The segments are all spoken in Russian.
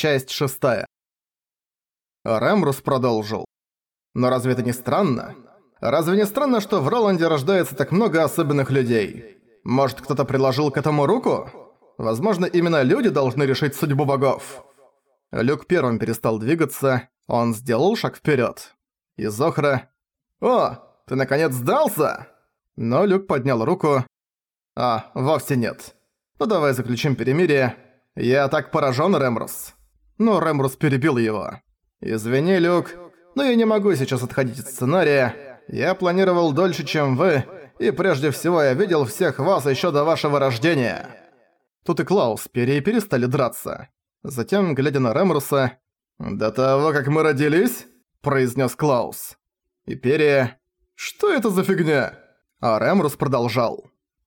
Часть шестая. Рэмрус продолжил. Но разве это не странно? Разве не странно, что в Роланде рождается так много особенных людей? Может, кто-то приложил к этому руку? Возможно, именно люди должны решить судьбу богов. Люк первым перестал двигаться, он сделал шаг вперед. И Зохра... «О, ты наконец сдался?» Но Люк поднял руку. «А, вовсе нет. Ну давай заключим перемирие. Я так поражен, Рэмрус». Но Рэмрус перебил его. «Извини, Люк, но я не могу сейчас отходить от сценария. Я планировал дольше, чем вы, и прежде всего я видел всех вас еще до вашего рождения». Тут и Клаус Перри перестали драться. Затем, глядя на Рэмруса, «До того, как мы родились?» – произнес Клаус. И Перри, «Что это за фигня?» А Рэмрус продолжал.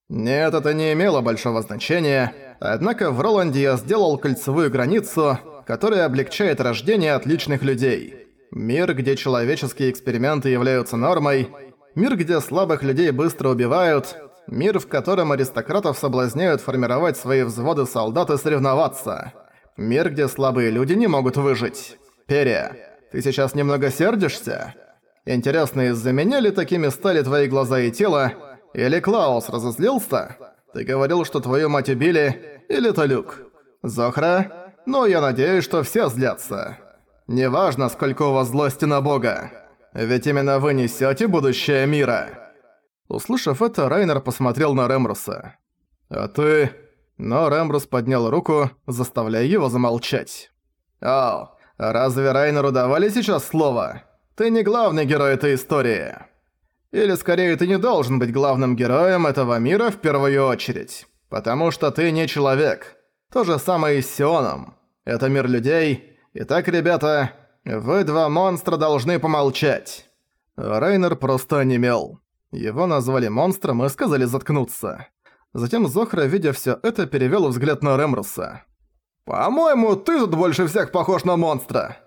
«Нет, это не имело большого значения, однако в Роланде я сделал кольцевую границу, которая облегчает рождение отличных людей. Мир, где человеческие эксперименты являются нормой, мир, где слабых людей быстро убивают, мир, в котором аристократов соблазняют формировать свои взводы солдат и соревноваться, мир, где слабые люди не могут выжить. Перья, ты сейчас немного сердишься? Интересно, из-за меня ли такими стали твои глаза и тело? Или Клаус разозлился? Ты говорил, что твою мать убили, или это Люк? Зохра? Ну, я надеюсь, что все злятся. Неважно, сколько у вас злости на Бога. Ведь именно вы несете будущее мира. Услышав это, Райнер посмотрел на Ремруса. А ты... Но Рембрус поднял руку, заставляя его замолчать. «Ау, разве Райнеру давали сейчас слово? Ты не главный герой этой истории. Или скорее ты не должен быть главным героем этого мира в первую очередь. Потому что ты не человек. То же самое и с Сионом. Это мир людей, Итак, ребята, вы два монстра должны помолчать. Райнер просто онемел. Его назвали монстром и сказали заткнуться. Затем Зохра, видя всё это, перевёл взгляд на Ремруса. «По-моему, ты тут больше всех похож на монстра!»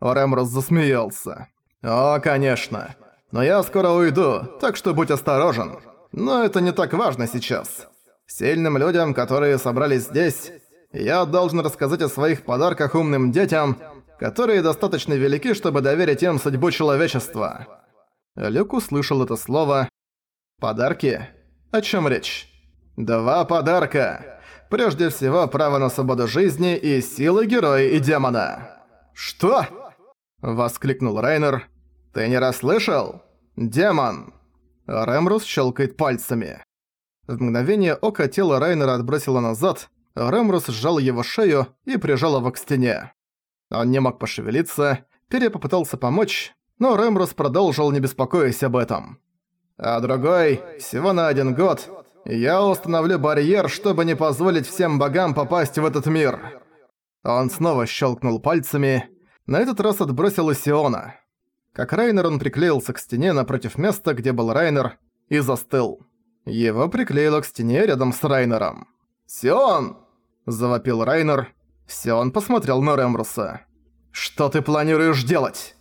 Ремрус засмеялся. «О, конечно. Но я скоро уйду, так что будь осторожен. Но это не так важно сейчас. Сильным людям, которые собрались здесь, я должен рассказать о своих подарках умным детям, которые достаточно велики, чтобы доверить им судьбу человечества». Люк услышал это слово. «Подарки? О чем речь?» «Два подарка. Прежде всего, право на свободу жизни и силы героя и демона». «Что?» – воскликнул Райнер. «Ты не расслышал? Демон!» Рэмрус щелкает пальцами. В мгновение ока тело Райнера отбросило назад, Рэмрус сжал его шею и прижал его к стене. Он не мог пошевелиться, Перья попытался помочь, но Рэмрус продолжил, не беспокоясь об этом. «А другой, всего на один год, я установлю барьер, чтобы не позволить всем богам попасть в этот мир». Он снова щелкнул пальцами, на этот раз отбросил Исиона. Как Райнер он приклеился к стене напротив места, где был Райнер, и застыл. Его приклеило к стене рядом с Райнером. «Сион!» – завопил Райнер. Сион посмотрел на Ремруса. «Что ты планируешь делать?»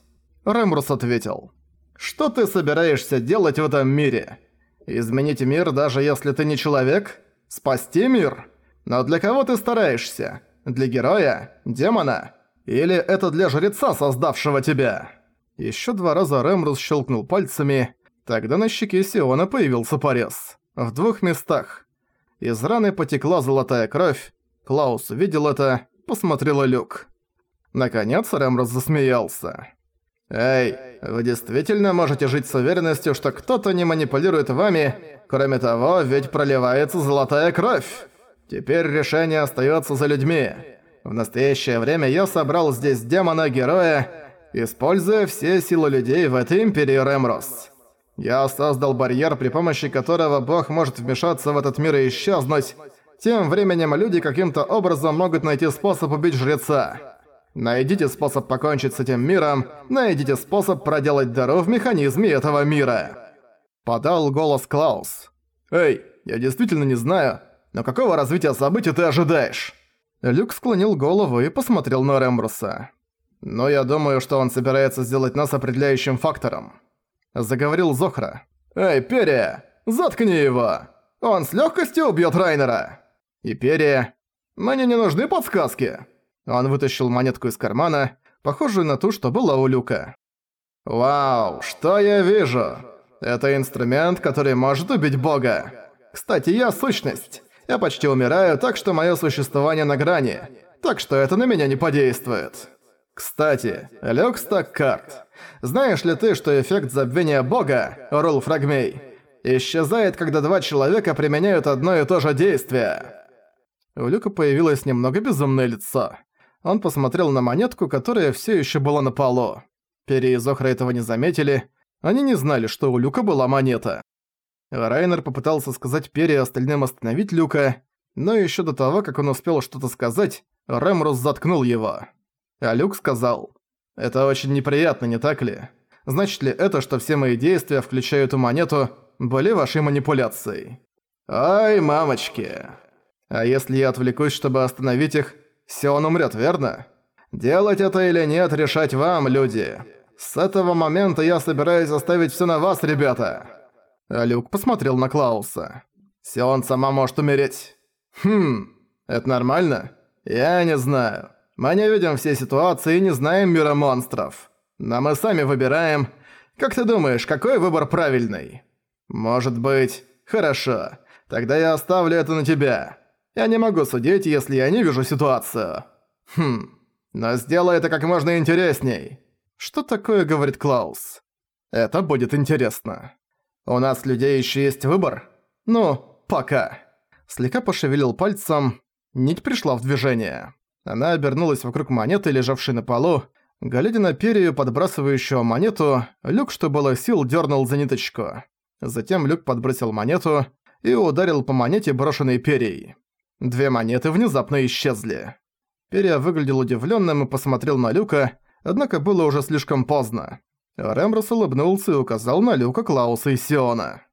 Ремрус ответил. «Что ты собираешься делать в этом мире? Изменить мир, даже если ты не человек? Спасти мир? Но для кого ты стараешься? Для героя? Демона? Или это для жреца, создавшего тебя?» Ещё два раза Ремрус щелкнул пальцами, тогда на щеке Сиона появился порез. В двух местах. Из раны потекла золотая кровь. Клаус увидел это, посмотрел Люк. Наконец Рэмрос засмеялся. «Эй, вы действительно можете жить с уверенностью, что кто-то не манипулирует вами? Кроме того, ведь проливается золотая кровь. Теперь решение остается за людьми. В настоящее время я собрал здесь демона-героя, используя все силы людей в этой империи Рэмрос. Я создал барьер, при помощи которого Бог может вмешаться в этот мир и исчезнуть. Тем временем люди каким-то образом могут найти способ убить жреца. Найдите способ покончить с этим миром, найдите способ проделать дыру в механизме этого мира. Подал голос Клаус. «Эй, я действительно не знаю, но какого развития событий ты ожидаешь?» Люк склонил голову и посмотрел на Рембруса. «Но я думаю, что он собирается сделать нас определяющим фактором. – заговорил Зохра. «Эй, Перия, заткни его! Он с легкостью убьет Райнера!» И Перия. «Мне не нужны подсказки!» Он вытащил монетку из кармана, похожую на ту, что была у Люка. «Вау, что я вижу? Это инструмент, который может убить бога. Кстати, я сущность. Я почти умираю, так что мое существование на грани. Так что это на меня не подействует. Кстати, Люк Стаккарт, знаешь ли ты, что эффект забвения бога, Рул Фрагмей, исчезает, когда два человека применяют одно и то же действие?» У Люка появилось немного безумное лицо. Он посмотрел на монетку, которая все еще была на полу. Перри и Зохра этого не заметили. Они не знали, что у Люка была монета. Райнер попытался сказать Перри и остальным остановить Люка, но еще до того, как он успел что-то сказать, Рэмрус заткнул его. А Люк сказал, «Это очень неприятно, не так ли? Значит ли это, что все мои действия, включая эту монету, были вашей манипуляцией?» «Ай, мамочки!» А если я отвлекусь, чтобы остановить их, Сион умрет, верно? Делать это или нет, решать вам, люди. С этого момента я собираюсь оставить все на вас, ребята. А Люк посмотрел на Клауса. Сион сама может умереть. Хм, это нормально? Я не знаю. Мы не видим все ситуации и не знаем мира монстров. Но мы сами выбираем. Как ты думаешь, какой выбор правильный? Может быть... Хорошо. Тогда я оставлю это на тебя. Я не могу судить, если я не вижу ситуацию. Хм, но сделай это как можно интересней. Что такое, говорит Клаус? Это будет интересно. У нас людей еще есть выбор? Ну, пока. Слегка пошевелил пальцем, нить пришла в движение. Она обернулась вокруг монеты, лежавшей на полу. Глядя на перью, подбрасывающую монету, Люк, что было сил, дернул за ниточку. Затем Люк подбросил монету и ударил по монете, брошенной перьей. Две монеты внезапно исчезли. Перья выглядел удивленным и посмотрел на Люка, однако было уже слишком поздно. Рэмбрус улыбнулся и указал на Люка, Клауса и Сиона.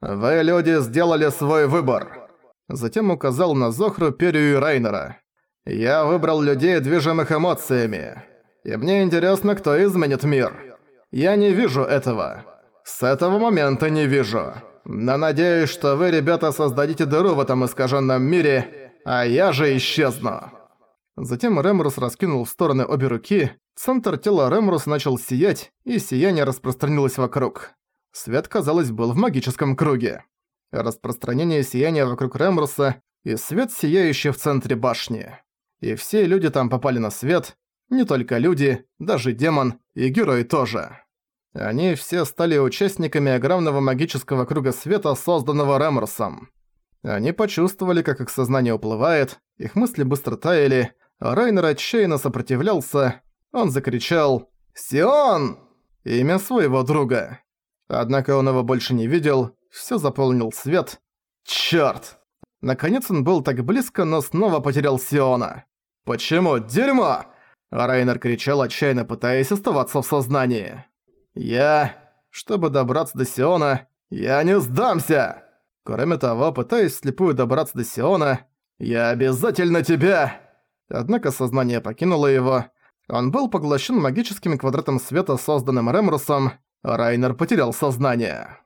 «Вы, люди, сделали свой выбор!» Затем указал на Зохру, Перию и Райнера. «Я выбрал людей, движимых эмоциями. И мне интересно, кто изменит мир. Я не вижу этого. С этого момента не вижу. Но надеюсь, что вы, ребята, создадите дыру в этом искаженном мире, а я же исчезну». Затем Ремрус раскинул в стороны обе руки, центр тела Ремрус начал сиять, и сияние распространилось вокруг. Свет, казалось, был в магическом круге. Распространение сияния вокруг Ремруса и свет, сияющий в центре башни. И все люди там попали на свет, не только люди, даже демон и герой тоже. Они все стали участниками огромного магического круга света, созданного Реморсом. Они почувствовали, как их сознание уплывает, их мысли быстро таяли, Райнер отчаянно сопротивлялся. Он закричал «Сион!» имя своего друга. Однако он его больше не видел, все заполнил свет. Чёрт! Наконец он был так близко, но снова потерял Сиона. «Почему? Дерьмо!» Райнер кричал, отчаянно пытаясь оставаться в сознании. Я... Чтобы добраться до Сиона, я не сдамся! Кроме того, пытаясь слепую добраться до Сиона, я обязательно тебя... Однако сознание покинуло его. Он был поглощен магическим квадратом света, созданным Ремрусом, Райнер потерял сознание.